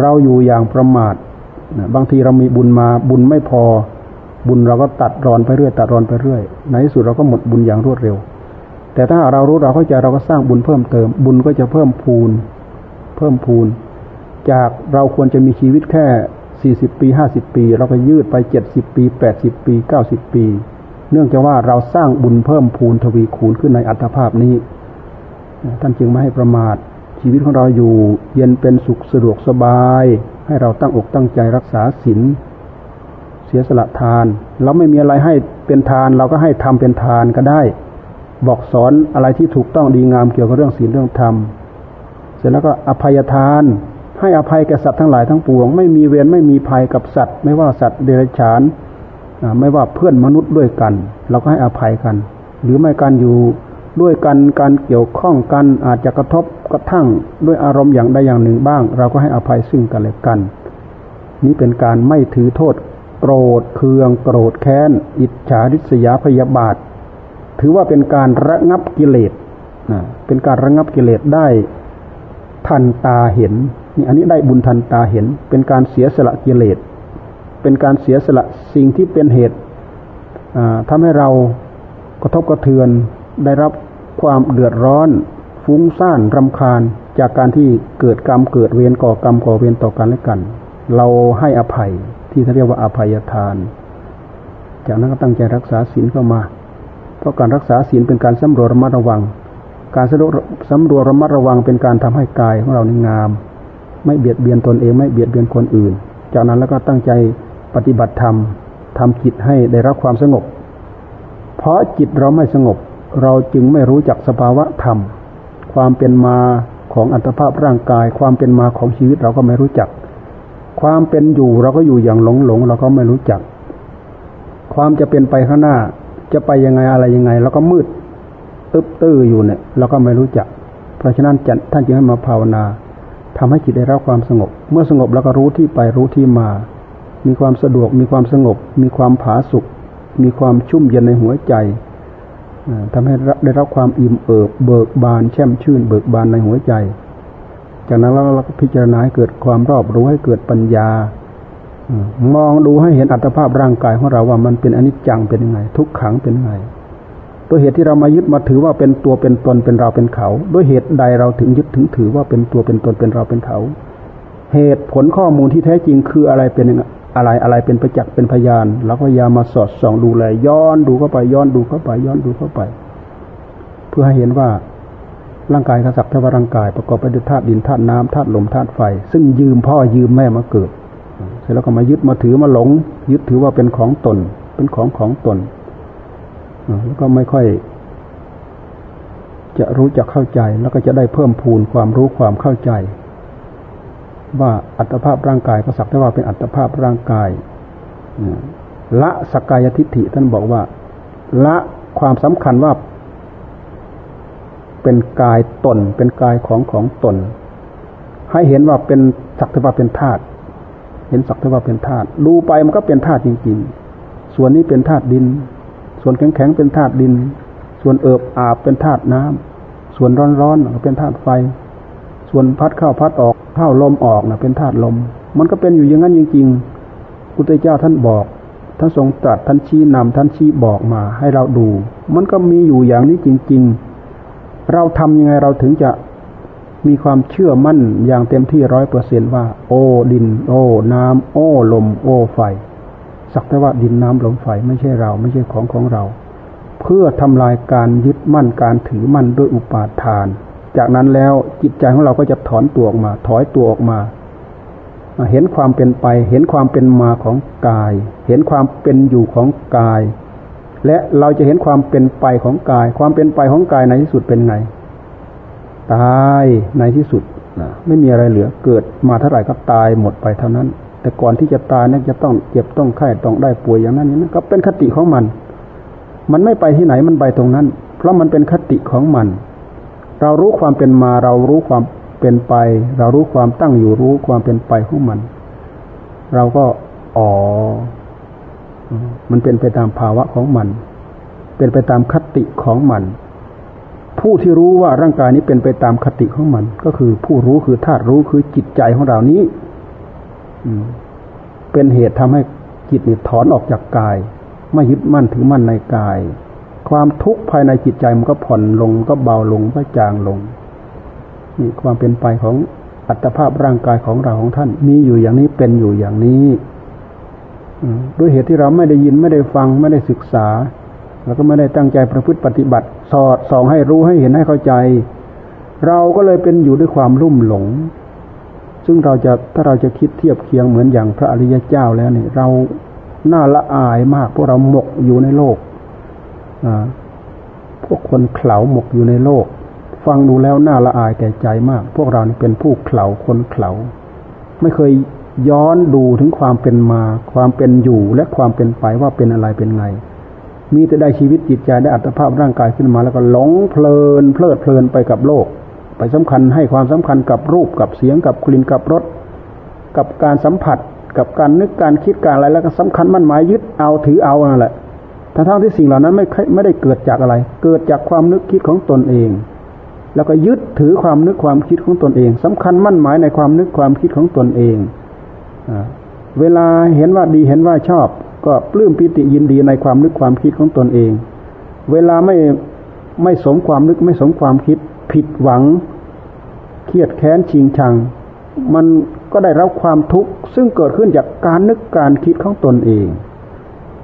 เราอยู่อย่างประมาทบางทีเรามีบุญมาบุญไม่พอ บุญเราก็ตัดรอนไปเรื่อยตัดรอนไปเรื่อยในที่สุดเราก็หมดบุญอย่างรวดเร็ว แต่ถ้าเรารู้เราเข้าใจเราก็สร้างบุญเพิ่มเติม บุญก็จะเพิ่มพูน เพิ่มพูน จากเราควรจะมีชีวิตแค่ สี่สิบปีห้าสิบปี เราก็ยืดไปเจ็ดสิบปีแปดสิบปีเก้าสิบปี เนื่องจากว่าเราสร้างบุญเพิ่มพูนทวีคูณขึ้นในอัตภาพนี้ ท่านจึงไม่ให้ประมาท ชีวิตของเราอยู่เย็นเป็นสุขสะดวกสบาย ให้เราตั้งอกตั้งใจรักษาศีลเสียสละทาน เราไม่มีอะไรให้เป็นทาน เราก็ให้ทำเป็นทานก็ได้ บอกสอนอะไรที่ถูกต้องดีงามเกี่ยวกับเรื่องศีลเรื่องธรรมเสร็จแล้วก็อภัยทาน ให้อภัยแก่สัตว์ทั้งหลายทั้งปวง ไม่มีเวรไม่มีภัยกับสัตว์ ไม่ว่าสัตว์เดรัจฉานไม่ว่าเพื่อนมนุษย์ด้วยกัน เราก็ให้อภัยกัน หรือไม่การอยู่ด้วยกันการเกี่ยวข้องกันอาจจะกระทบกระทั่งด้วยอารมณ์อย่างใดอย่างหนึ่งบ้าง เราก็ให้อภัยซึ่งกันและกัน นี้เป็นการไม่ถือโทษ โกรธเคือง โกรธแค้น อิจฉาริษยาพยาบาท ถือว่าเป็นการระงับกิเลสเป็นการระงับกิเลสได้ทันตาเห็น นี่อันนี้ได้บุญทันตาเห็น เป็นการเสียสละกิเลส เป็นการเสียสละสิ่งที่เป็นเหตุทำให้เรากระทบกระเทือนได้รับความเดือดร้อน ฟุ้งซ่านรำคาญจากการที่เกิดกรรมเกิดเวรก่อกรรมก่อเวรต่อกันและกัน เราให้อภัยที่เขาเรียกว่าอภัยทาน จากนั้นก็ตั้งใจรักษาศีลเข้ามา เพราะการรักษาศีลเป็นการสำรวจระมัดระวัง การสำรวจระมัดระวังเป็นการทำให้กายของเรานี่งาม ไม่เบียดเบียนตนเองไม่เบียดเบียนคนอื่น จากนั้นแล้วก็ตั้งใจปฏิบัติธรรมทำจิตให้ได้รับความสงบ เพราะจิตเราไม่สงบ เราจึงไม่รู้จักสภาวะธรรม ความเป็นมาของอัตภาพร่างกาย ความเป็นมาของชีวิตเราก็ไม่รู้จัก ความเป็นอยู่เราก็อยู่อย่างหลงหลงเราก็ไม่รู้จัก ความจะเป็นไปข้างหน้า จะไปยังไงอะไรยังไงเราก็มืดตึ๊บตื้ออยู่เนี่ยเราก็ไม่รู้จัก เพราะฉะนั้นท่านจึงให้มาภาวนา ทำให้จิตได้รับความสงบ เมื่อสงบแล้วก็รู้ที่ไปรู้ที่มา มีความสะดวก มีความสงบ มีความผาสุกมีความชุ่มเย็นในหัวใจทำให้ได้รับความอิ่มเอิบเบิกบานแช่มชื่น เบิกบานในหัวใจ จากนั้นเราก็พิจารณาให้เกิดความรอบรู้ให้เกิดปัญญามองดูให้เห็นอัตภาพร่างกายของเราว่ามันเป็นอนิจจังเป็นยังไง ทุกขังเป็นยังไง ตัวเหตุที่เรามายึดมาถือว่าเป็นตัวเป็นตนเป็นเราเป็นเขา ด้วยเหตุใดเราถึงยึดถึงถือว่าเป็นตัวเป็นตนเป็นเราเป็นเขา เหตุผลข้อมูลที่แท้จริงคืออะไรเป็นอะไรอะไรเป็นประจักษ์เป็นพยานเราก็พยายามมาสอดส่องดูแลย้อนดูเข้าไปย้อนดูเข้าไปย้อนดูเข้าไป เพื่อให้เห็นว่าร่างกายกระสับเทวร่างกายประกอบไปด้วยธาตุดินธาตุน้ำธาตุลมธาตุไฟ ซึ่งยืมพ่อยืมแม่มาเกิด เสร็จแล้วก็มายึดมาถือมาหลง ยึดถือว่าเป็นของตน เป็นของของตน แล้วก็ไม่ค่อย จะรู้จักเข้าใจแล้วก็จะได้เพิ่มพูนความรู้ความเข้าใจ ว่าอัตภาพร่างกายก็สักแต่ว่าเป็นอัตภาพร่างกายละสกายทิฏฐิท่านบอกว่า ละความสำคัญว่า เป็นกายตน เป็นกายของของตน ให้เห็นว่าเป็นสักแต่ว่าเป็นธาตุเห็นสักแต่ว่าเป็นธาตุดูไปมันก็เป็นธาตุจริง ๆ ส่วนนี้เป็นธาตุดิน ส่วนแข็งๆเป็นธาตุดิน ส่วนเอิบอาบเป็นธาตุน้ำส่วนร้อนๆเป็นธาตุไฟ ส่วนพัดเข้าพัดออกเข้าลมออกนะเป็นธาตุลม มันก็เป็นอยู่อย่างนั้นจริงๆพุทธเจ้าท่านบอกท่านทรงตรัสท่านชี้นำท่านชี้บอกมาให้เราดู มันก็มีอยู่อย่างนี้จริง ๆ เราทำยังไงเราถึงจะมีความเชื่อมั่นอย่างเต็มที่ร้อยเปอร์เซนว่า โอ้ดิน โอ้น้ำโอ้ลม โอ้ไฟ สักแต่ว่าดินน้ำลมไฟไม่ใช่เรา ไม่ใช่ของของเรา เพื่อทำลายการยึดมั่นการถือมั่นด้วยอุปาทาน จากนั้นแล้วจิตใจของเราก็จะถอนตัวออกมา ถอยตัวออกมา เห็นความเป็นไป เห็นความเป็นมาของกาย เห็นความเป็นอยู่ของกาย และเราจะเห็นความเป็นไปของกาย ความเป็นไปของกายในที่สุดเป็นไง ตายในที่สุดไม่มีอะไรเหลือเกิดมาเท่าไหร่ก็ตายหมดไปเท่านั้น แต่ก่อนที่จะตายนั้นจะต้องเจ็บต้องไข้ต้องได้ป่วยอย่างนั้นนี่ก็เป็นคติของมัน มันไม่ไปที่ไหนมันไปตรงนั้น เพราะมันเป็นคติของมัน เรารู้ความเป็นมาเรารู้ความเป็นไป เรารู้ความตั้งอยู่รู้ความเป็นไปของมัน เราก็อ๋อ มันเป็นไปตามภาวะของมัน เป็นไปตามคติของมัน ผู้ที่รู้ว่าร่างกายนี้เป็นไปตามคติของมัน ก็คือผู้รู้คือธาตุรู้คือจิตใจของเรานี้ เป็นเหตุทำให้จิตนี่ถอนออกจากกาย ไม่ยึดมั่นถือมั่นในกาย ความทุกข์ภายในจิตใจมันก็ผ่อนลงก็เบาลงก็จางลงนี่ความเป็นไปของอัตภาพร่างกายของเราของท่าน มีอยู่อย่างนี้เป็นอยู่อย่างนี้ด้วยเหตุที่เราไม่ได้ยินไม่ได้ฟังไม่ได้ศึกษาแล้วก็ไม่ได้ตั้งใจประพฤติปฏิบัติ สอดส่องให้รู้ให้เห็นให้เข้าใจ เราก็เลยเป็นอยู่ด้วยความรุ่มหลง ซึ่งเราจะถ้าเราจะคิดเทียบเคียงเหมือนอย่างพระอริยเจ้าแล้วเนี่ยเราน่าละอายมากพวกเราหมกอยู่ในโลกพวกคนเข่าหมกอยู่ในโลก ฟังดูแล้วน่าละอายแก่ใจมาก พวกเรานี่เป็นผู้เข่าคนเข่าไม่เคยย้อนดูถึงความเป็นมา ความเป็นอยู่และความเป็นไปว่าเป็นอะไรเป็นไง มีแต่ได้ชีวิตจิตใจได้อัตภาพร่างกายขึ้นมาแล้วก็หลงเพลินเพลิดเพลินไปกับโลก ไปสำคัญให้ความสำคัญกับรูปกับเสียงกับกลิ่นกับรสกับการสัมผัส กับการนึกการคิดการอะไรแล้วก็สำคัญมั่นหมายยึดเอาถือเอานั่นแหละทั้งทั้งที่สิ่งเหล่านั้นไม่ไม่ได้เกิดจากอะไร เกิดจากความนึกคิดของตนเอง แล้วก็ยึดถือความนึกความคิดของตนเองสำคัญมั่นหมายในความนึกความคิดของตนเองอเวลาเห็นว่าดีเห็นว่าชอบ ก็ปลื้มปิติยินดีในความนึกความคิดของตนเอง เวลาไม่ไม่สมความนึกไม่สมความคิดผิดหวัง เครียดแค้นชิงชัง มันก็ได้รับความทุกข์ซึ่งเกิดขึ้นจากการนึกการคิดของตนเอง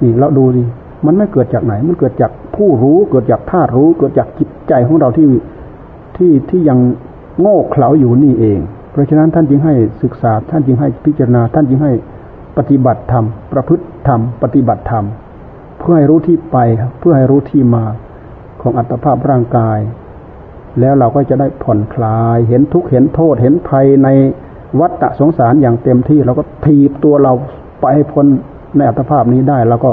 นี่เราดูดิมันไม่เกิดจากไหน มันเกิดจากผู้รู้เกิดจากธาตุรู้ เกิดจากจิตใจของเราที่ที่ที่ยังโง่เขลาอยู่นี่เอง เพราะฉะนั้นท่านจึงให้ศึกษา ท่านจึงให้พิจารณา ท่านจึงให้ปฏิบัติธรรม ประพฤติธรรม ปฏิบัติธรรม เพื่อให้รู้ที่ไป เพื่อให้รู้ที่มาของอัตภาพร่างกาย แล้วเราก็จะได้ผ่อนคลาย เห็นทุกข์เห็นโทษเห็นภัยในวัฏสงสารอย่างเต็มที่เราก็ทีบตัวเราไปพ้นในอัตภาพนี้ได้ แล้วก็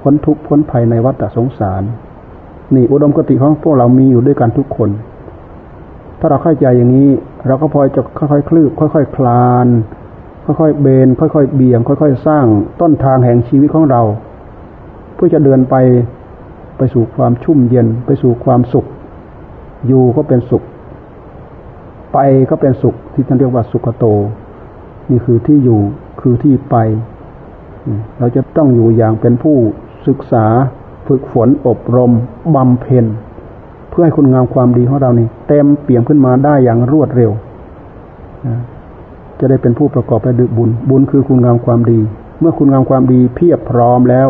พ้นทุกข์พ้นภัยในวัฏสงสาร นี่อุดมคติของพวกเรามีอยู่ด้วยกันทุกคน ถ้าเราเข้าใจอย่างนี้ เราก็พอจะค่อยๆคลืบค่อยๆคคลาน ค่อยๆเบน ค่อยๆเบี่ยง ค่อย ๆ สร้างต้นทางแห่งชีวิตของเรา เพื่อจะเดินไปไปสู่ความชุ่มเย็นไปสู่ความสุข อยู่ก็เป็นสุข ไปก็เป็นสุขที่ท่านเรียกว่าสุขโต นี่คือที่อยู่คือที่ไป เราจะต้องอยู่อย่างเป็นผู้ศึกษาฝึกฝนอบรมบำเพ็ญ เพื่อให้คุณงามความดีของเรานี่เต็มเปี่ยมขึ้นมาได้อย่างรวดเร็ว จะได้เป็นผู้ประกอบไปด้วยบุญ บุญคือคุณงามความดี เมื่อคุณงามความดีเพียบพร้อมแล้ว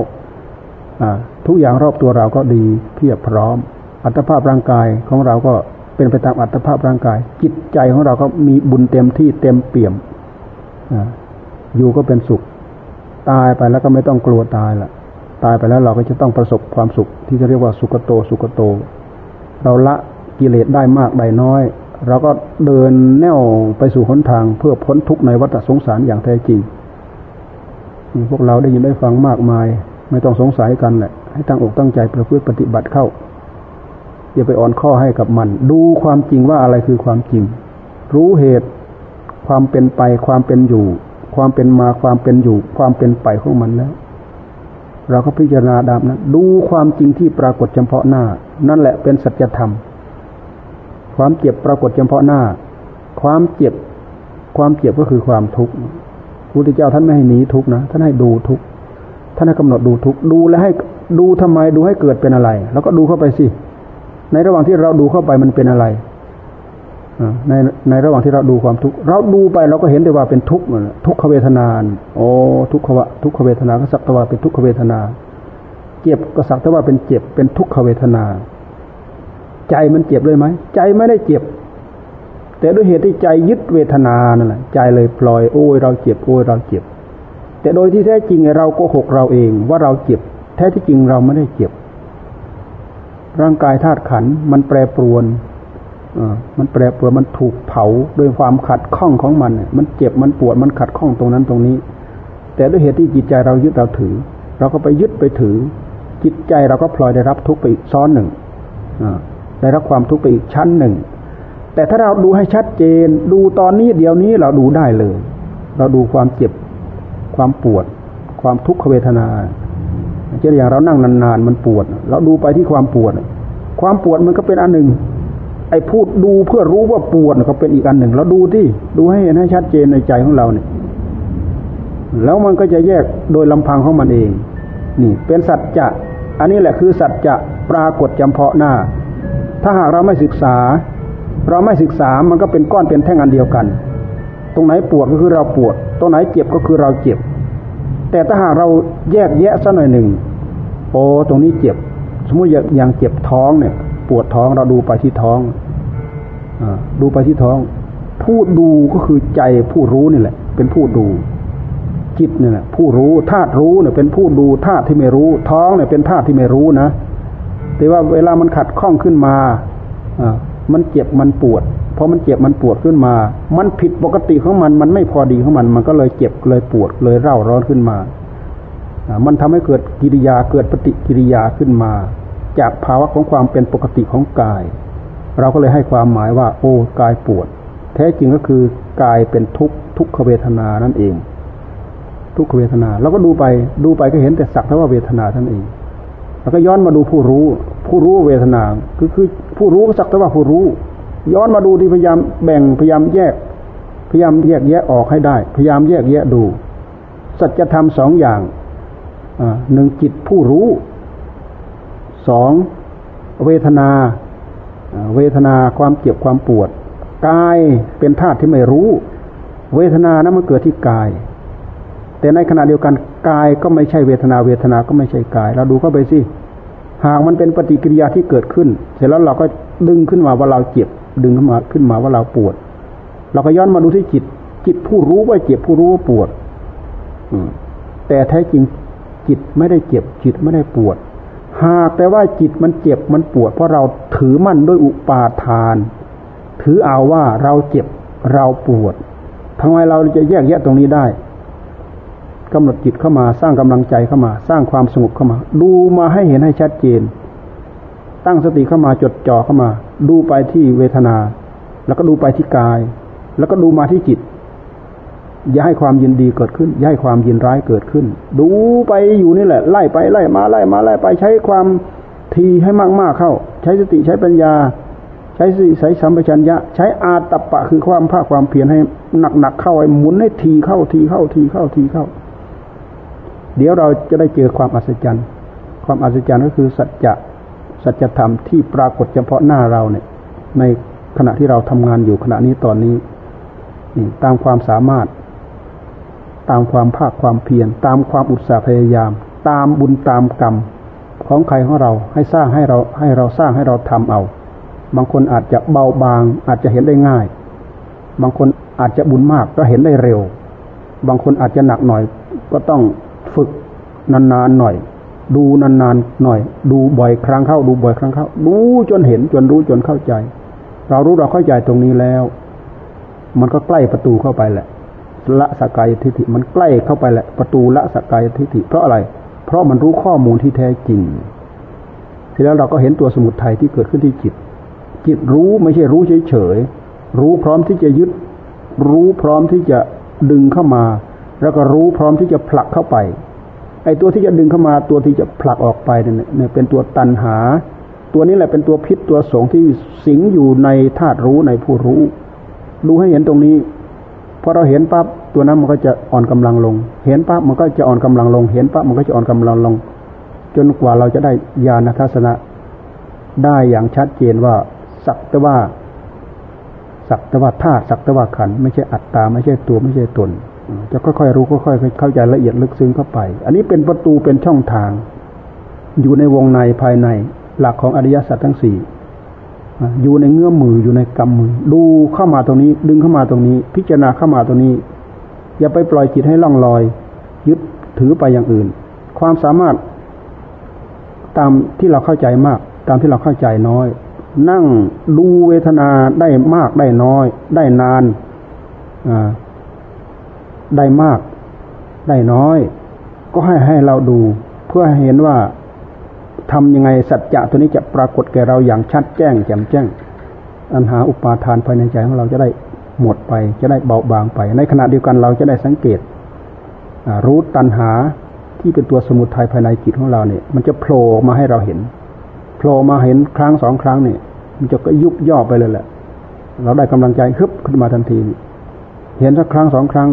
ทุกอย่างรอบตัวเราก็ดีเพียบพร้อม อัตภาพร่างกายของเราก็เป็นไปตามอัตภาพร่างกาย จิตใจของเราก็มีบุญเต็มที่เต็มเปี่ยมอยู่ก็เป็นสุข ตายไปแล้วก็ไม่ต้องกลัวตายละตายไปแล้วเราก็จะต้องประสบความสุข ที่จะเรียกว่าสุขโตสุขโต เราละกิเลสได้มากได้น้อย เราก็เดินแนวไปสู่หนทางเพื่อพ้นทุกข์ในวัฏสงสารอย่างแท้จริงพวกเราได้ยินได้ฟังมากมาย ไม่ต้องสงสัยกันแหละให้ตั้งอกตั้งใจประพฤติปฏิบัติเข้า อย่าไปอ่อนข้อให้กับมัน ดูความจริงว่าอะไรคือความจริง รู้เหตุความเป็นไปความเป็นอยู่ ความเป็นมาความเป็นอยู่ ความเป็นไปของมันแล้ว เราก็พิจารณาดามนะดูความจริงที่ปรากฏเฉพาะหน้า นั่นแหละเป็นสัจธรรม ความเจ็บปรากฏเฉพาะหน้า ความเจ็บ ความเจ็บก็คือความทุกข์พระพุทธเจ้าท่านไม่ให้หนีทุกข์นะท่านให้ดูทุกข์ท่านให้กำหนดดูทุกข์ดูแลให้ดูทำไมดูให้เกิดเป็นอะไร แล้วก็ดูเข้าไปสิ ในระหว่างที่เราดูเข้าไปมันเป็นอะไรในในระหว่างที่เราดูความทุกข์เราดูไปเราก็เห็นได้ว่าเป็นทุกข์ทุกขเวทนานโอ้ทุกขวะทุกขเวทนาก็สักตว่าเป็นทุกขเวทนา เจ็บก็สักตว่าเป็นเจ็บเป็นทุกขเวทนา ใจมันเจ็บเลยไหมใจไม่ได้เจ็บ แต่ด้วยเหตุที่ใจยึดเวทนานั่นแหละใจเลยปล่อยโอ้ยเราเจ็บโอ้ยเราเจ็บ แต่โดยที่แท้จริงเราโกหกเราเองว่าเราเจ็บ แท้ที่จริงเราไม่ได้เจ็บ ร่างกายธาตุขันมันแปรปรวนมันแปรปรวนมันถูกเผาด้วยความขัดข้องของมัน มันเจ็บมันปวดมันขัดข้องตรงนั้นตรงนี้ แต่ด้วยเหตุที่จิตใจเรายึดเราถือ เราก็ไปยึดไปถือ จิตใจเราก็พลอยได้รับทุกข์ไปอีกซ้อนหนึ่งได้รับความทุกข์ไปอีกชั้นหนึ่ง แต่ถ้าเราดูให้ชัดเจน ดูตอนนี้เดี๋ยวนี้เราดูได้เลย เราดูความเจ็บความปวด ความทุกขเวทนา เช่นอย่างเรานั่งนานๆมันปวด เราดูไปที่ความปวด ความปวดมันก็เป็นอันหนึ่ง ไอ้พูดดูเพื่อรู้ว่าปวดก็เป็นอีกอันหนึ่ง เราดูที่ดูให้เห็นให้ชัดเจนในใจของเราเนี่ย แล้วมันก็จะแยกโดยลำพังของมันเอง นี่เป็นสัจจะ อันนี้แหละคือสัจจะปรากฏจำเพาะหน้า ถ้าหากเราไม่ศึกษา เราไม่ศึกษามันก็เป็นก้อนเป็นแท่งอันเดียวกัน ตรงไหนปวดก็คือเราปวด ตรงไหนเจ็บก็คือเราเจ็บ แต่ถ้าหากเราแยกแยะสักหน่อยหนึ่งโอ้ตรงนี้เจ็บ สมมติอย่างเจ็บท้องเนี่ย ปวดท้องเราดูไปที่ท้องอดูไปที่ท้อง ผู้ดูก็คือใจผู้รู้นี่แหละ เป็นผู้ดู จิตเนี่ยผู้รู้ธาตุรู้เนี่ย เป็นผู้ดูธาตุที่ไม่รู้ ท้องเนี่ยเป็นธาตุที่ไม่รู้นะแต่ว่าเวลามันขัดข้องขึ้นมาอ่า มันเจ็บมันปวดพอมันเจ็บมันปวดขึ้นมา มันผิดปกติของมันมันไม่พอดีของมัน มันก็เลยเจ็บเลยปวดเลยเร่าร้อนขึ้นมา มันทำให้เกิดกิริยาเกิดปฏิกิริยาขึ้นมา จากภาวะของความเป็นปกติของกาย เราก็เลยให้ความหมายว่า โอ้กายปวด แท้จริงก็คือกายเป็นทุกทุกขเวทนานั่นเอง ทุกขเวทนาเราก็ดูไปดูไปก็เห็นแต่สักแต่ว่าเวทนาท่านเอง แล้วก็ย้อนมาดูผู้รู้ ผู้รู้เวทนาคือคือผู้รู้ก็สักแต่ว่าผู้รู้ ย้อนมาดูที่พยายามแบ่งพยายามแยก พยายามแยกแยะออกให้ได้ พยายามแยกแยะดู สัจธรรมสองอย่างหนึ่งจิตผู้รู้สองเวทนา เวทนาความเจ็บความปวดกายเป็นธาตุที่ไม่รู้ เวทนานะมันเกิดที่กาย แต่ในขณะเดียวกัน กายก็ไม่ใช่เวทนาเวทนาก็ไม่ใช่กาย เราดูเข้าไปสิหากมันเป็นปฏิกิริยาที่เกิดขึ้น เสร็จแล้วเราก็ดึงขึ้นมาว่าเราเจ็บดึงขึ้นมาขึ้นมาว่าเราปวด เราก็ย้อนมาดูที่จิต จิตผู้รู้ว่าเจ็บผู้รู้ว่าปวด อืแต่แท้จริงจิตไม่ได้เจ็บ จิตไม่ได้ปวด หากแต่ว่าจิตมันเจ็บมันปวด เพราะเราถือมั่นด้วยอุปาทาน ถือเอาว่าเราเจ็บเราปวดทำไมเราจะแยกแยะตรงนี้ได้ กำหนดจิตเข้ามา สร้างกำลังใจเข้ามา สร้างความสงบเข้ามา ดูมาให้เห็นให้ชัดเจน ตั้งสติเข้ามาจดจ่อเข้ามา ดูไปที่เวทนา แล้วก็ดูไปที่กาย แล้วก็ดูมาที่จิต อย่าให้ความยินดีเกิดขึ้น อย่าให้ความยินร้ายเกิดขึ้น ดูไปอยู่นี่แหละ ไล่ไปไล่มาไล่มาไล่ไปใช้ความทีให้มากๆเข้า ใช้สติใช้ปัญญา ใช้สติใช้สัมปชัญญะ ใช้อาตปะคือความภาคความเพียรให้หนักๆเข้าไอ้หมุนให้ทีเข้าทีเข้าทีเข้าทีเข้า เดี๋ยวเราจะได้เจอความอัศจรรย์ ความอัศจรรย์ก็คือสัจจะสัจธรรมที่ปรากฏเฉพาะหน้าเราเนี่ย ในขณะที่เราทำงานอยู่ขณะนี้ตอนนี้นี่ตามความสามารถ ตามความภาคความเพียรตามความอุตสาห์พยายาม ตามบุญตามกรรม ของใครของเราให้สร้างให้เราให้เราสร้างให้เราทำเอา บางคนอาจจะเบาบาง อาจจะเห็นได้ง่าย บางคนอาจจะบุญมากก็เห็นได้เร็ว บางคนอาจจะหนักหน่อยก็ต้อง ฝึกนานๆหน่อย ดูนานๆหน่อย ดูบ่อยครั้งเข้า ดูบ่อยครั้งเข้าดูจนเห็นจนรู้จนเข้าใจ เรารู้เราเข้าใจตรงนี้แล้ว มันก็ใกล้ประตูเข้าไปแหละ ละสกายทิฏฐิมันใกล้เข้าไปแหละ ประตูละสกายทิฏฐิเพราะอะไร เพราะมันรู้ข้อมูลที่แท้จริงทีแล้วเราก็เห็นตัวสมุทัยที่เกิดขึ้นที่จิต จิตรู้ไม่ใช่รู้เฉยๆรู้พร้อมที่จะยึด รู้พร้อมที่จะดึงเข้ามา แล้วก็รู้พร้อมที่จะผลักเข้าไป ไอ้ตัวที่จะดึงเข้ามาตัวที่จะผลักออกไปเนี่ยเป็นตัวตันหา ตัวนี้แหละเป็นตัวพิษตัวสงที่สิงอยู่ในธาตุรู้ในผู้รู้ ดูให้เห็นตรงนี้พอเราเห็นปั๊บตัวนั้นมันก็จะอ่อนกำลังลง เห็นปั๊บมันก็จะอ่อนกำลังลง เห็นปั๊บมันก็จะอ่อนกำลังลง จนกว่าเราจะได้ญาณทัศนะ ได้อย่างชัดเจนว่าสักแต่ว่าสักแต่ว่าธาตุสักแต่ว่าขันไม่ใช่อัตตาไม่ใช่ตัวไม่ใช่ตน จะค่อยๆรู้ค่อยๆเข้าใจละเอียดลึกซึ้งเข้าไป อันนี้เป็นประตูเป็นช่องทาง อยู่ในวงในภายในหลักของอริยสัจทั้งสี่อยู่ในเงื้อมมืออยู่ในกำมือ ดูเข้ามาตรงนี้ ดึงเข้ามาตรงนี้ พิจารณาเข้ามาตรงนี้ อย่าไปปล่อยจิตให้ล่องลอย ยึดถือไปอย่างอื่น ความสามารถตามที่เราเข้าใจมาก ตามที่เราเข้าใจน้อย นั่งดูเวทนาได้มากได้น้อย ได้นานอ่า ได้มาก ได้น้อย ก็ให้ให้เราดู เพื่อให้เห็นว่าทำยังไงสัจจะตัวนี้จะปรากฏแก่เราอย่างชัดแจ้งแจ่มแจ้งอันหาอุปาทานภายในใจของเราจะได้หมดไป จะได้เบาบางไป ในขณะเดียวกันเราจะได้สังเกตรู้ตัณหาที่เป็นตัวสมุทัยภายในจิตของเราเนี่ย มันจะโผล่มาให้เราเห็นโผล่มาเห็นครั้งสองครั้งเนี่ย มันจะก็ยุบย่อไปเลยแหละ เราได้กำลังใจฮึบขึ้นมาทันที เห็นสักครั้งสองครั้ง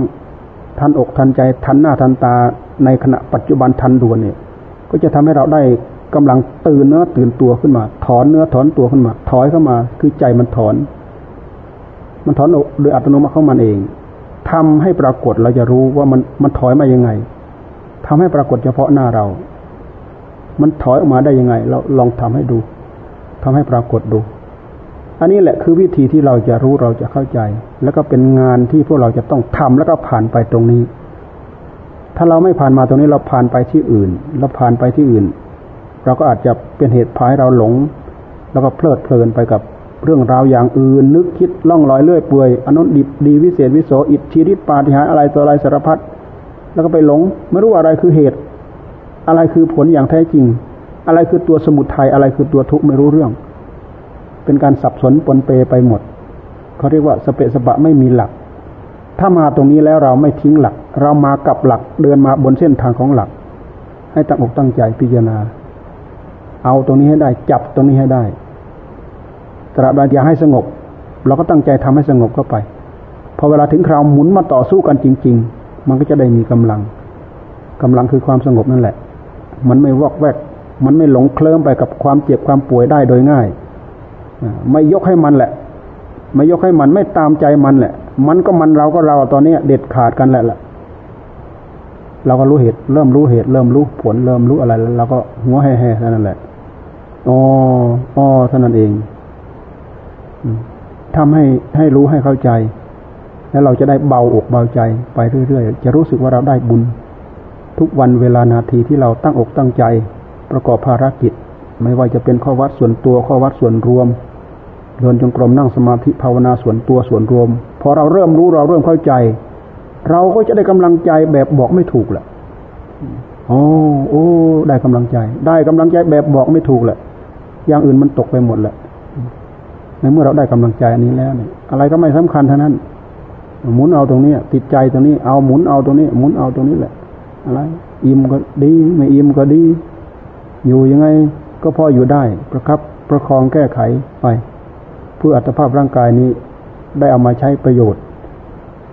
ทันอกทันใจทันหน้าทันตาในขณะปัจจุบันทันด่วนเนี่ย ก็จะทำให้เราได้กำลังตื่นเนื้อตื่นตัวขึ้นมา ถอนเนื้อถอนตัวขึ้นมา ถอยเข้ามา คือใจมันถอน มันถอนอกโดยอัตโนมัติของมันเองทำให้ปรากฏเราจะรู้ว่ามันมันถอยมายังไงทำให้ปรากฏเฉพาะหน้าเรา มันถอยออกมาได้ยังไง เราลองทำให้ดูทำให้ปรากฏดู อันนี้แหละคือวิธีที่เราจะรู้เราจะเข้าใจ แล้วก็เป็นงานที่พวกเราจะต้องทำแล้วก็ผ่านไปตรงนี้ ถ้าเราไม่ผ่านมาตรงนี้เราผ่านไปที่อื่นเราผ่านไปที่อื่น เราก็อาจจะเป็นเหตุพายเราหลง แล้วก็เพลิดเพลินไปกับเรื่องราวอย่างอื่น นึกคิดล่องลอยเลื่อยเปื่อยอนุดิบดีวิเศษวิโสอิทธิฤทธิปาฏิหาริย์อะไรตัวอะไรสารพัดแล้วก็ไปหลง ไม่รู้อะไรคือเหตุ อะไรคือผลอย่างแท้จริง อะไรคือตัวสมุทัยอะไรคือตัวทุกข์ไม่รู้เรื่อง เป็นการสับสนปนเปไปหมดเขาเรียกว่าสเปสปะไม่มีหลัก ถ้ามาตรงนี้แล้วเราไม่ทิ้งหลัก เรามากับหลักเดินมาบนเส้นทางของหลัก ให้ตั้งอกตั้งใจพิจารณา เอาตรงนี้ให้ได้ จับตรงนี้ให้ได้ตราบใดอยากให้สงบ เราก็ตั้งใจทำให้สงบเข้าไปพอเวลาถึงคราวหมุนมาต่อสู้กันจริง ๆ มันก็จะได้มีกำลังกำลังคือความสงบนั่นแหละ มันไม่วอกแวก มันไม่หลงเคลิ้มไปกับความเจ็บความป่วยได้โดยง่าย ไม่ยกให้มันแหละ ไม่ยกให้มันไม่ตามใจมันแหละ มันก็มันเราก็เราตอนนี้เด็ดขาดกันแหละละเราก็รู้เหตุเริ่มรู้เหตุ เริ่มรู้ผลเริ่มรู้อะไรแล้วเราก็หัวแห่ๆนั่นแหละอ๋ออ๋อเท่านั้นเองทำให้ให้รู้ให้เข้าใจ แล้วเราจะได้เบาอกเบาใจไปเรื่อยๆ จะรู้สึกว่าเราได้บุญ ทุกวันเวลานาทีที่เราตั้งอกตั้งใจ ประกอบภารกิจ ไม่ว่าจะเป็นข้อวัดส่วนตัวข้อวัดส่วนรวมเดินจงกรมนั่งสมาธิภาวนาส่วนตัวส่วนรวม พอเราเริ่มรู้เราเริ่มเข้าใจ เราก็จะได้กำลังใจแบบบอกไม่ถูกแหละโอ้โอ้ได้กำลังใจ ได้กำลังใจแบบบอกไม่ถูกแหละอย่างอื่นมันตกไปหมดแหละในเมื่อเราได้กำลังใจอันนี้แล้วเนี่ยอะไรก็ไม่สำคัญเท่านั้น หมุนเอาตรงนี้ติดใจตรงนี้เอาหมุนเอาตรงนี้หมุนเอาตรงนี้แหละ อะไร อิ่มก็ดี ไม่อิ่มก็ดี อยู่ยังไง ก็พออยู่ได้ประครับประคองแก้ไขไป เพื่ออัตภาพร่างกายนี้ได้เอามาใช้ประโยชน์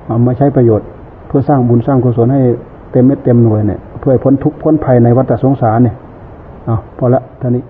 เอามาใช้ประโยชน์ เพื่อสร้างบุญสร้างกุศลให้เต็มเม็ดเต็มหน่วยเนี่ยเพื่อพ้นทุกข์พ้นภัยในวัฏสงสารเนี่ยเอาพอละท่านี้